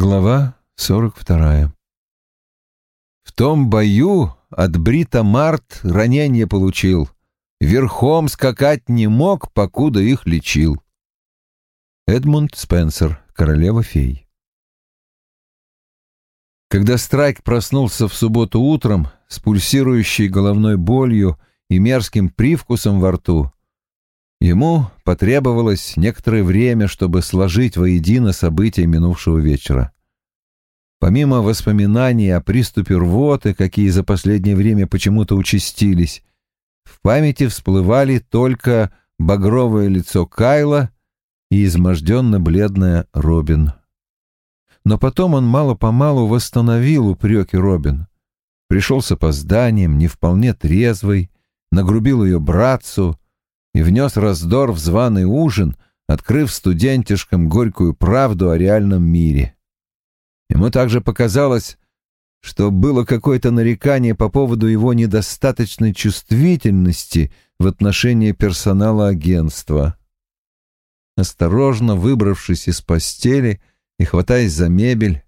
Глава 42 В том бою от Брита Март ранение получил. Верхом скакать не мог, покуда их лечил. Эдмунд Спенсер, королева фей. Когда Страйк проснулся в субботу утром с пульсирующей головной болью и мерзким привкусом во рту, ему потребовалось некоторое время, чтобы сложить воедино события минувшего вечера. Помимо воспоминаний о приступе рвоты, какие за последнее время почему-то участились, в памяти всплывали только багровое лицо Кайла и изможденно-бледная Робин. Но потом он мало-помалу восстановил упреки Робин. Пришел с опозданием, не вполне трезвый, нагрубил ее братцу и внес раздор в званый ужин, открыв студентишкам горькую правду о реальном мире. Ему также показалось, что было какое-то нарекание по поводу его недостаточной чувствительности в отношении персонала агентства. Осторожно выбравшись из постели, и, хватаясь за мебель,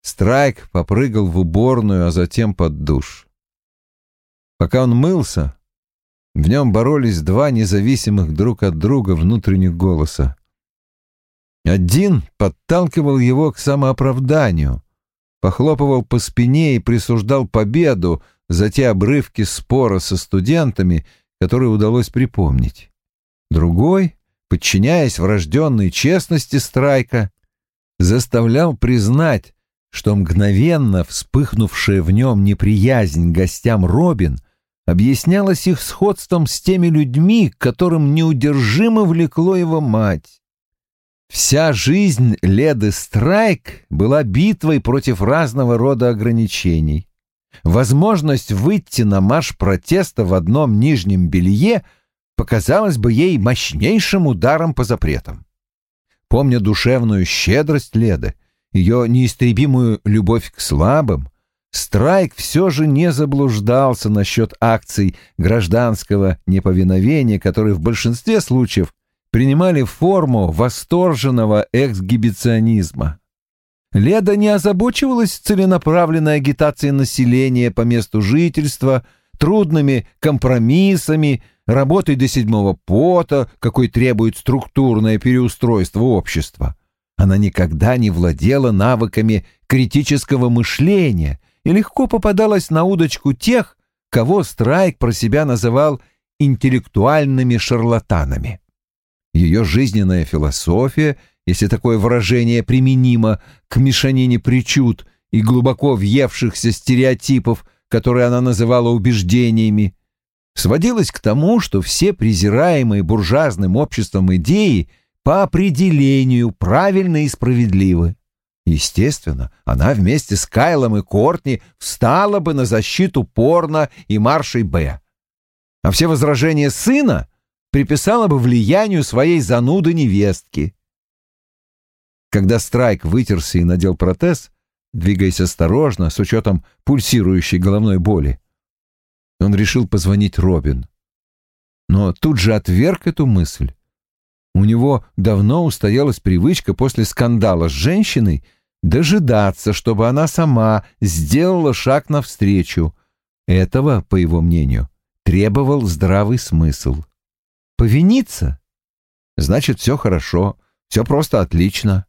Страйк попрыгал в уборную, а затем под душ. Пока он мылся, в нем боролись два независимых друг от друга внутренних голоса. Один подталкивал его к самооправданию, похлопывал по спине и присуждал победу за те обрывки спора со студентами, которые удалось припомнить. Другой, подчиняясь врожденной честности Страйка, заставлял признать, что мгновенно вспыхнувшая в нем неприязнь гостям Робин объяснялась их сходством с теми людьми, к которым неудержимо влекло его мать. Вся жизнь Леды Страйк была битвой против разного рода ограничений. Возможность выйти на марш протеста в одном нижнем белье показалась бы ей мощнейшим ударом по запретам. Помня душевную щедрость Леды, ее неистребимую любовь к слабым, Страйк все же не заблуждался насчет акций гражданского неповиновения, которые в большинстве случаев принимали форму восторженного эксгибиционизма. Леда не озабочивалась целенаправленной агитацией населения по месту жительства, трудными компромиссами, работой до седьмого пота, какой требует структурное переустройство общества. Она никогда не владела навыками критического мышления и легко попадалась на удочку тех, кого Страйк про себя называл интеллектуальными шарлатанами. Ее жизненная философия, если такое выражение применимо к мешанине причуд и глубоко въевшихся стереотипов, которые она называла убеждениями, сводилась к тому, что все презираемые буржуазным обществом идеи по определению правильны и справедливы. Естественно, она вместе с Кайлом и Кортни встала бы на защиту порно и маршей Б. А все возражения сына приписала бы влиянию своей зануды невестки. Когда Страйк вытерся и надел протез, двигаясь осторожно, с учетом пульсирующей головной боли, он решил позвонить Робин. Но тут же отверг эту мысль. У него давно устоялась привычка после скандала с женщиной дожидаться, чтобы она сама сделала шаг навстречу. Этого, по его мнению, требовал здравый смысл. Повиниться? Значит, все хорошо, все просто отлично.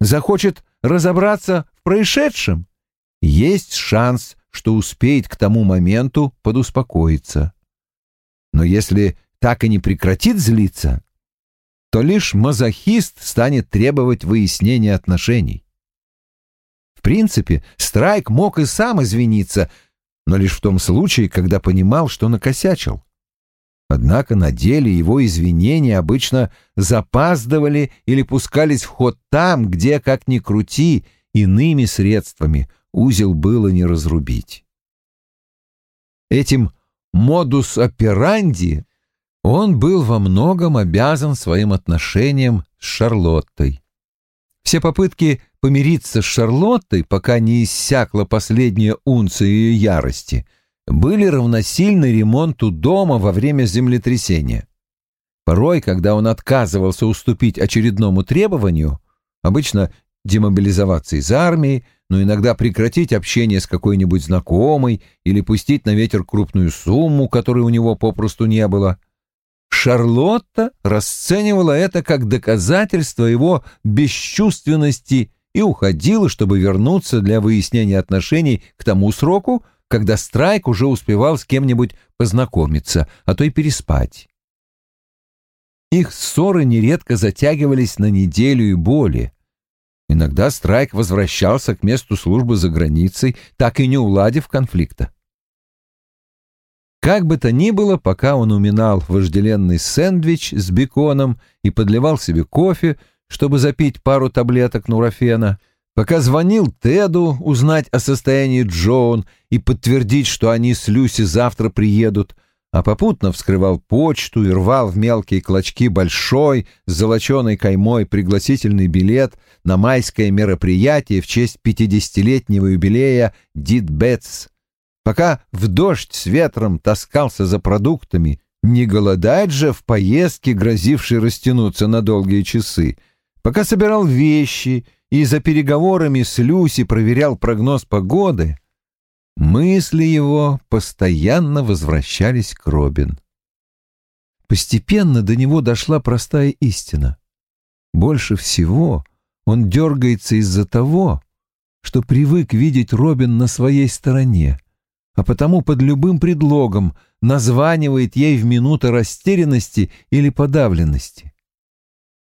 Захочет разобраться в происшедшем? Есть шанс, что успеет к тому моменту подуспокоиться. Но если так и не прекратит злиться, то лишь мазохист станет требовать выяснения отношений. В принципе, Страйк мог и сам извиниться, но лишь в том случае, когда понимал, что накосячил. Однако на деле его извинения обычно запаздывали или пускались в ход там, где, как ни крути, иными средствами узел было не разрубить. Этим модус операнди он был во многом обязан своим отношениям с Шарлоттой. Все попытки помириться с Шарлоттой, пока не иссякла последняя унция ее ярости, были равносильны ремонту дома во время землетрясения. Порой, когда он отказывался уступить очередному требованию, обычно демобилизоваться из армии, но иногда прекратить общение с какой-нибудь знакомой или пустить на ветер крупную сумму, которой у него попросту не было. Шарлотта расценивала это как доказательство его бесчувственности и уходила, чтобы вернуться для выяснения отношений к тому сроку, когда Страйк уже успевал с кем-нибудь познакомиться, а то и переспать. Их ссоры нередко затягивались на неделю и более. Иногда Страйк возвращался к месту службы за границей, так и не уладив конфликта. Как бы то ни было, пока он уминал вожделенный сэндвич с беконом и подливал себе кофе, чтобы запить пару таблеток нурофена, пока звонил Теду узнать о состоянии Джоун и подтвердить, что они с Люси завтра приедут, а попутно вскрывал почту и рвал в мелкие клочки большой с золоченой каймой пригласительный билет на майское мероприятие в честь пятидесятилетнего юбилея Дид Бетс. Пока в дождь с ветром таскался за продуктами, не голодать же в поездке, грозившей растянуться на долгие часы, пока собирал вещи и за переговорами с Люси проверял прогноз погоды — Мысли его постоянно возвращались к Робин. Постепенно до него дошла простая истина. Больше всего он дергается из-за того, что привык видеть Робин на своей стороне, а потому под любым предлогом названивает ей в минуты растерянности или подавленности.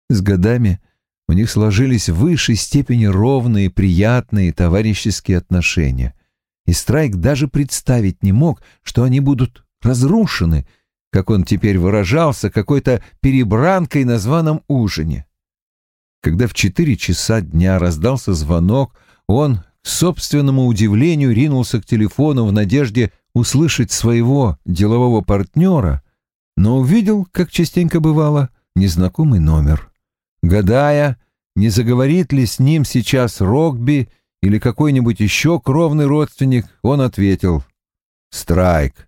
С годами у них сложились в высшей степени ровные, приятные товарищеские отношения — и Страйк даже представить не мог, что они будут разрушены, как он теперь выражался, какой-то перебранкой на званом ужине. Когда в четыре часа дня раздался звонок, он, к собственному удивлению, ринулся к телефону в надежде услышать своего делового партнера, но увидел, как частенько бывало, незнакомый номер. Гадая, не заговорит ли с ним сейчас Рогби или какой-нибудь еще кровный родственник, он ответил «Страйк».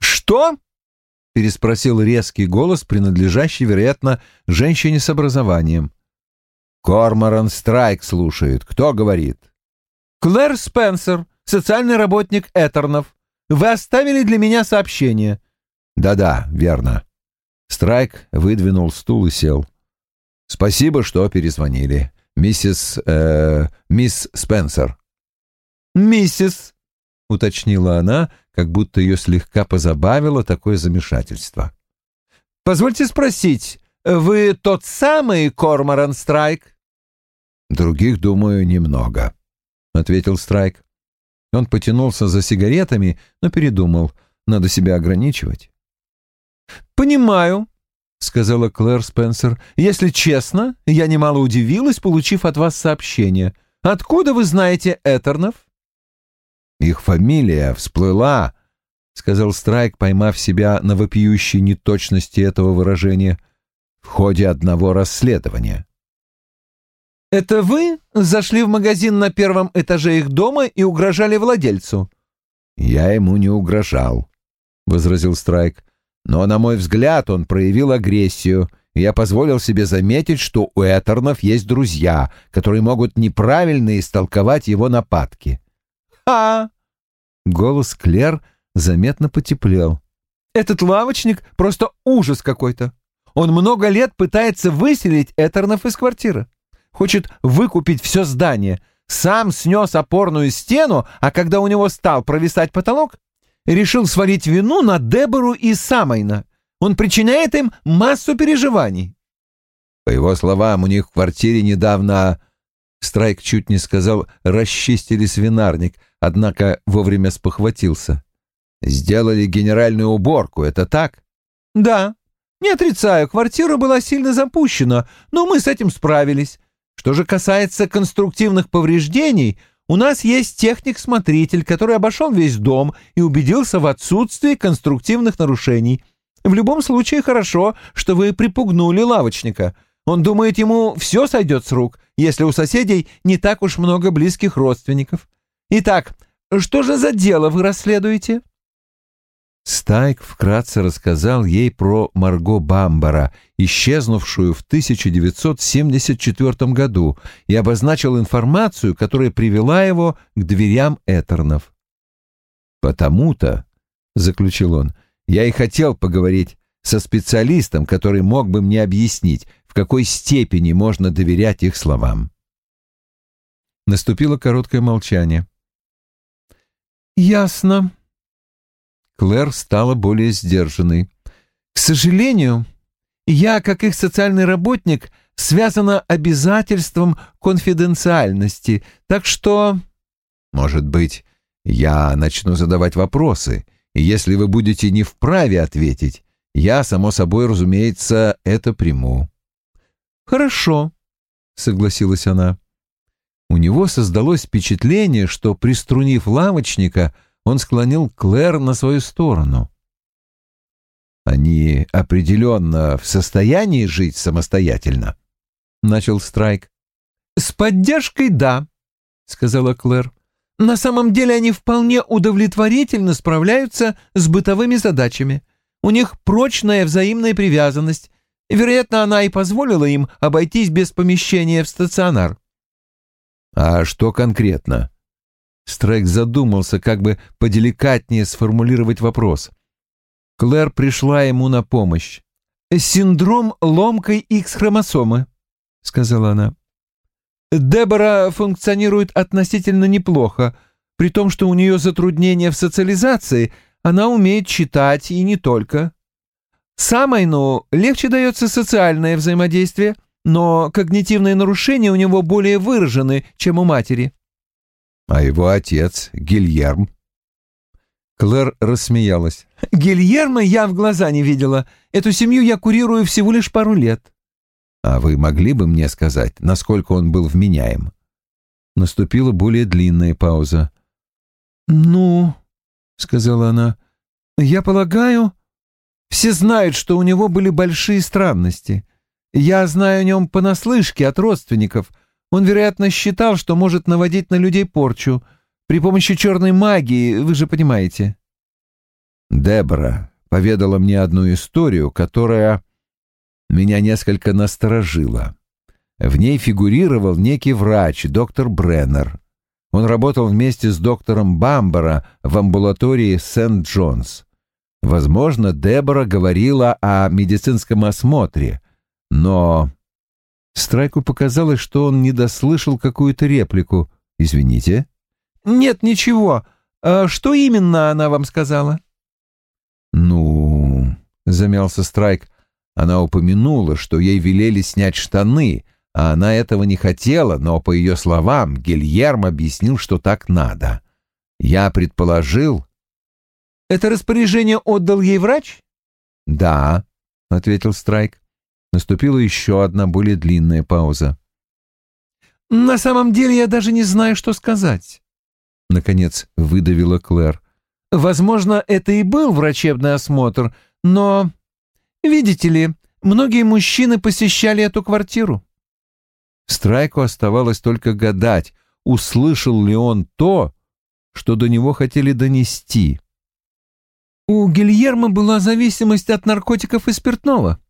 «Что?» — переспросил резкий голос, принадлежащий, вероятно, женщине с образованием. «Корморан Страйк слушает. Кто говорит?» «Клэр Спенсер, социальный работник Этернов. Вы оставили для меня сообщение». «Да-да, верно». Страйк выдвинул стул и сел. «Спасибо, что перезвонили миссис... Э, мисс Спенсер». «Миссис», — уточнила она, как будто ее слегка позабавило такое замешательство. «Позвольте спросить, вы тот самый Корморан Страйк?» «Других, думаю, немного», — ответил Страйк. Он потянулся за сигаретами, но передумал. Надо себя ограничивать. «Понимаю», — сказала Клэр Спенсер. «Если честно, я немало удивилась, получив от вас сообщение. Откуда вы знаете Этернов?» «Их фамилия всплыла», — сказал Страйк, поймав себя на вопиющей неточности этого выражения, — «в ходе одного расследования». «Это вы зашли в магазин на первом этаже их дома и угрожали владельцу?» «Я ему не угрожал», — возразил Страйк. Но, на мой взгляд, он проявил агрессию, и я позволил себе заметить, что у Этернов есть друзья, которые могут неправильно истолковать его нападки. «Ха!» Голос Клер заметно потеплел. «Этот лавочник — просто ужас какой-то. Он много лет пытается выселить Этернов из квартиры. Хочет выкупить все здание. Сам снес опорную стену, а когда у него стал провисать потолок, решил свалить вину на Дебору и Самайна. Он причиняет им массу переживаний. По его словам, у них в квартире недавно... Страйк чуть не сказал «расчистили свинарник», однако вовремя спохватился. «Сделали генеральную уборку, это так?» «Да. Не отрицаю, квартира была сильно запущена, но мы с этим справились. Что же касается конструктивных повреждений, у нас есть техник-смотритель, который обошел весь дом и убедился в отсутствии конструктивных нарушений. В любом случае хорошо, что вы припугнули лавочника. Он думает, ему все сойдет с рук, если у соседей не так уж много близких родственников. Итак, что же за дело вы расследуете?» Стайк вкратце рассказал ей про Марго Бамбара, исчезнувшую в 1974 году, и обозначил информацию, которая привела его к дверям Этернов. «Потому-то», — заключил он, — «я и хотел поговорить со специалистом, который мог бы мне объяснить, в какой степени можно доверять их словам». Наступило короткое молчание. «Ясно», Клэр стала более сдержанной. «К сожалению, я, как их социальный работник, связана обязательством конфиденциальности, так что...» «Может быть, я начну задавать вопросы, и если вы будете не вправе ответить, я, само собой, разумеется, это приму». «Хорошо», — согласилась она. У него создалось впечатление, что, приструнив лавочника, — он склонил Клэр на свою сторону. «Они определенно в состоянии жить самостоятельно», — начал Страйк. «С поддержкой — да», — сказала Клэр. «На самом деле они вполне удовлетворительно справляются с бытовыми задачами. У них прочная взаимная привязанность. Вероятно, она и позволила им обойтись без помещения в стационар». «А что конкретно?» Страйк задумался, как бы поделикатнее сформулировать вопрос. Клэр пришла ему на помощь. «Синдром ломкой X-хромосомы», — сказала она. «Дебора функционирует относительно неплохо. При том, что у нее затруднения в социализации, она умеет читать и не только. Самайну легче дается социальное взаимодействие, но когнитивные нарушения у него более выражены, чем у матери. А его отец, Гильерм? Клэр рассмеялась. «Гильерма я в глаза не видела. Эту семью я курирую всего лишь пару лет». «А вы могли бы мне сказать, насколько он был вменяем?» Наступила более длинная пауза. «Ну...» — сказала она. «Я полагаю, все знают, что у него были большие странности. Я знаю о нем понаслышке от родственников, он, вероятно, считал, что может наводить на людей порчу при помощи черной магии, вы же понимаете. Дебора поведала мне одну историю, которая меня несколько насторожила. В ней фигурировал некий врач, доктор Бреннер. Он работал вместе с доктором Бамбара в амбулатории Сент-Джонс. Возможно, Дебора говорила о медицинском осмотре, но Страйку показалось, что он не дослышал какую-то реплику. «Извините». «Нет, ничего. А что именно она вам сказала?» «Ну...» — замялся Страйк. Она упомянула, что ей велели снять штаны, а она этого не хотела, но, по ее словам, Гильерм объяснил, что так надо. Я предположил... «Это распоряжение отдал ей врач?» «Да», — ответил Страйк. Наступила еще одна более длинная пауза. «На самом деле я даже не знаю, что сказать», — наконец выдавила Клэр. «Возможно, это и был врачебный осмотр, но, видите ли, многие мужчины посещали эту квартиру». Страйку оставалось только гадать, услышал ли он то, что до него хотели донести. «У Гильермо была зависимость от наркотиков и спиртного»,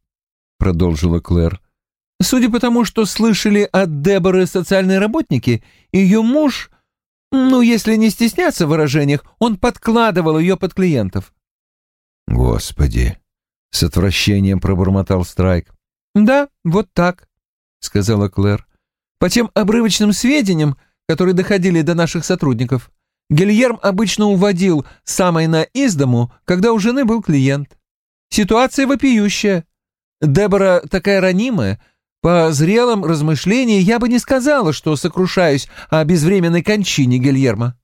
продолжила Клэр. Судя по тому, что слышали от Деборы социальные работники, ее муж, ну, если не стесняться в выражениях, он подкладывал ее под клиентов. Господи, с отвращением пробормотал Страйк. Да, вот так, сказала Клэр. По тем обрывочным сведениям, которые доходили до наших сотрудников, Гильерм обычно уводил Самайна из дому, когда у жены был клиент. Ситуация вопиющая. Дебора такая ранимая. По зрелым размышлениям я бы не сказала, что сокрушаюсь о безвременной кончине Гильермо.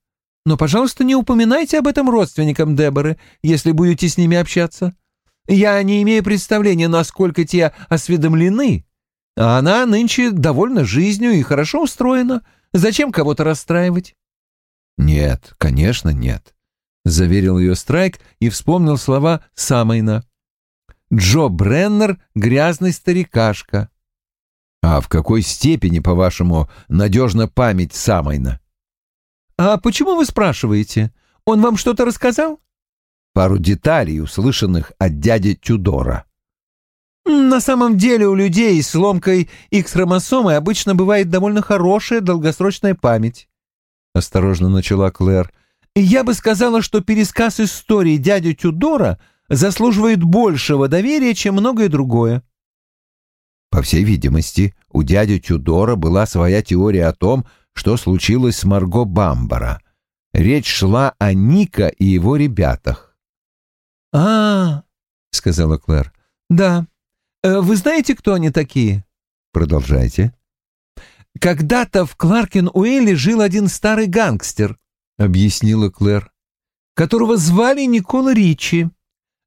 Но, пожалуйста, не упоминайте об этом родственникам Деборы, если будете с ними общаться. Я не имею представления, насколько те осведомлены. А она нынче довольна жизнью и хорошо устроена. Зачем кого-то расстраивать? «Нет, конечно, нет», — заверил ее Страйк и вспомнил слова Самайна. Джо Бреннер — грязный старикашка. А в какой степени, по-вашему, надежна память Самайна? А почему вы спрашиваете? Он вам что-то рассказал? пару деталей, услышанных от дяди Тюдора. На самом деле у людей с ломкой X-хромосомы обычно бывает довольно хорошая долгосрочная память. Осторожно начала Клэр. Я бы сказала, что пересказ истории дяди Тюдора заслуживает большего доверия, чем многое другое. По всей видимости, у дяди Тюдора была своя теория о том, что случилось с Марго Бамбара. Речь шла о Ника и его ребятах. «А, — сказала Клэр, — да. Э, вы знаете, кто они такие?» «Продолжайте». «Когда-то в Кларкен-Уэлле жил один старый гангстер», — объяснила Клэр, «которого звали Никола Ричи.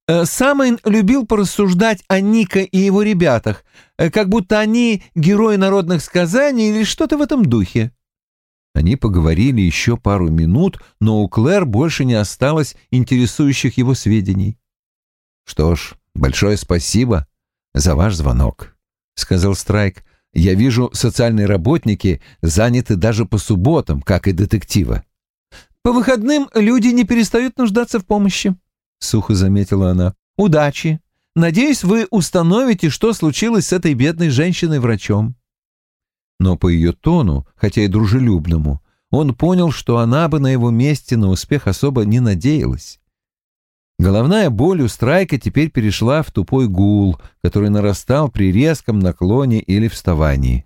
Э, сам он любил порассуждать о Ника и его ребятах, э, как будто они герои народных сказаний или что-то в этом духе. Они поговорили еще пару минут, но у Клэр больше не осталось интересующих его сведений. «Что ж, большое спасибо за ваш звонок», — сказал Страйк. «Я вижу, социальные работники заняты даже по субботам, как и детективы». «По выходным люди не перестают нуждаться в помощи», — сухо заметила она. «Удачи. Надеюсь, вы установите, что случилось с этой бедной женщиной-врачом» но по ее тону, хотя и дружелюбному, он понял, что она бы на его месте на успех особо не надеялась. Головная боль у Страйка теперь перешла в тупой гул, который нарастал при резком наклоне или вставании.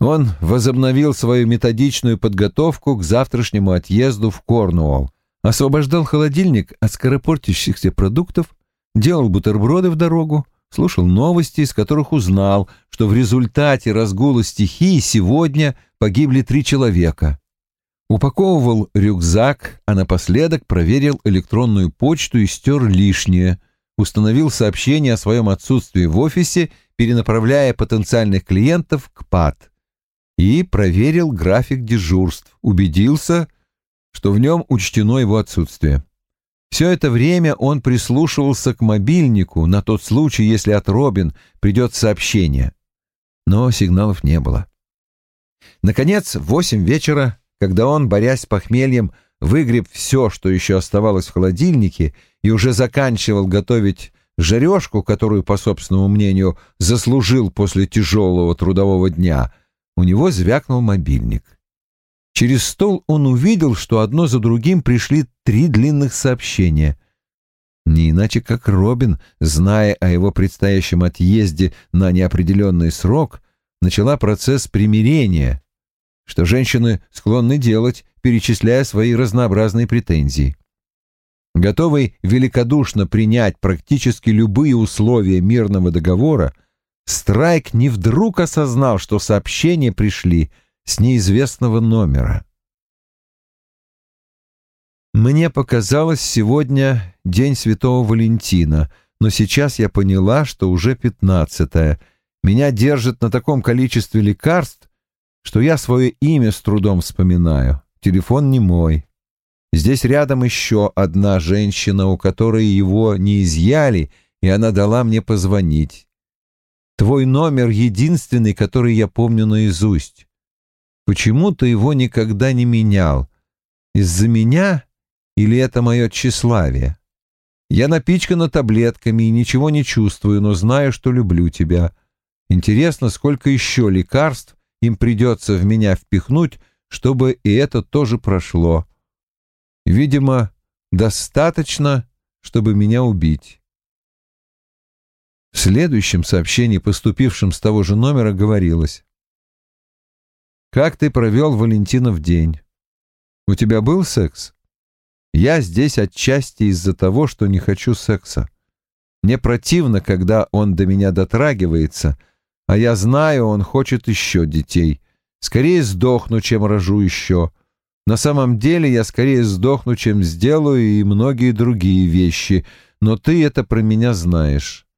Он возобновил свою методичную подготовку к завтрашнему отъезду в Корнуолл, освобождал холодильник от скоропортящихся продуктов, делал бутерброды в дорогу, слушал новости, из которых узнал, что в результате разгула стихии сегодня погибли три человека. Упаковывал рюкзак, а напоследок проверил электронную почту и стер лишнее, установил сообщение о своем отсутствии в офисе, перенаправляя потенциальных клиентов к ПАД. И проверил график дежурств, убедился, что в нем учтено его отсутствие. Все это время он прислушивался к мобильнику на тот случай, если от Робин придет сообщение. Но сигналов не было. Наконец, в восемь вечера, когда он, борясь с похмельем, выгреб все, что еще оставалось в холодильнике, и уже заканчивал готовить жарежку, которую, по собственному мнению, заслужил после тяжелого трудового дня, у него звякнул мобильник. Через стол он увидел, что одно за другим пришли три длинных сообщения. Не иначе как Робин, зная о его предстоящем отъезде на неопределенный срок, начала процесс примирения, что женщины склонны делать, перечисляя свои разнообразные претензии. Готовый великодушно принять практически любые условия мирного договора, Страйк не вдруг осознал, что сообщения пришли — с неизвестного номера. Мне показалось сегодня день Святого Валентина, но сейчас я поняла, что уже пятнадцатое. Меня держит на таком количестве лекарств, что я свое имя с трудом вспоминаю. Телефон не мой. Здесь рядом еще одна женщина, у которой его не изъяли, и она дала мне позвонить. Твой номер единственный, который я помню наизусть. Почему ты его никогда не менял? Из-за меня или это мое тщеславие? Я напичкана таблетками и ничего не чувствую, но знаю, что люблю тебя. Интересно, сколько еще лекарств им придется в меня впихнуть, чтобы и это тоже прошло. Видимо, достаточно, чтобы меня убить. В следующем сообщении, поступившем с того же номера, говорилось как ты провел Валентинов день? У тебя был секс? Я здесь отчасти из-за того, что не хочу секса. Мне противно, когда он до меня дотрагивается, а я знаю, он хочет еще детей. Скорее сдохну, чем рожу еще. На самом деле я скорее сдохну, чем сделаю и многие другие вещи, но ты это про меня знаешь.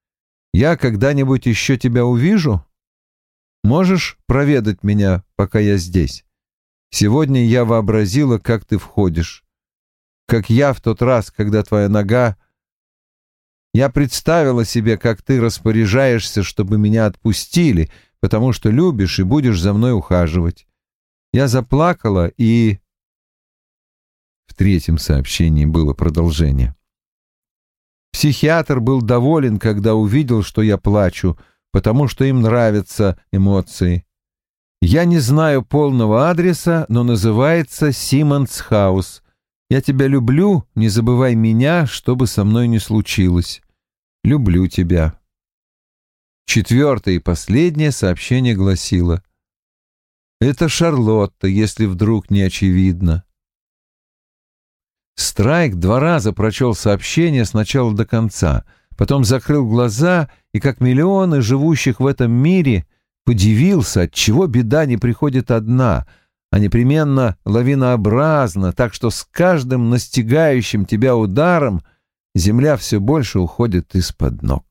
Я когда-нибудь еще тебя увижу? Можешь проведать меня, пока я здесь? Сегодня я вообразила, как ты входишь. Как я в тот раз, когда твоя нога... Я представила себе, как ты распоряжаешься, чтобы меня отпустили, потому что любишь и будешь за мной ухаживать. Я заплакала и... В третьем сообщении было продолжение. Психиатр был доволен, когда увидел, что я плачу, потому что им нравятся эмоции. Я не знаю полного адреса, но называется Симмонс Хаус. Я тебя люблю, не забывай меня, что бы со мной ни случилось. Люблю тебя. Четвертое и последнее сообщение гласило. Это Шарлотта, если вдруг не очевидно. Страйк два раза прочел сообщение сначала до конца, потом закрыл глаза и, как миллионы живущих в этом мире, подивился, отчего беда не приходит одна, а непременно лавинообразно, так что с каждым настигающим тебя ударом земля все больше уходит из-под ног.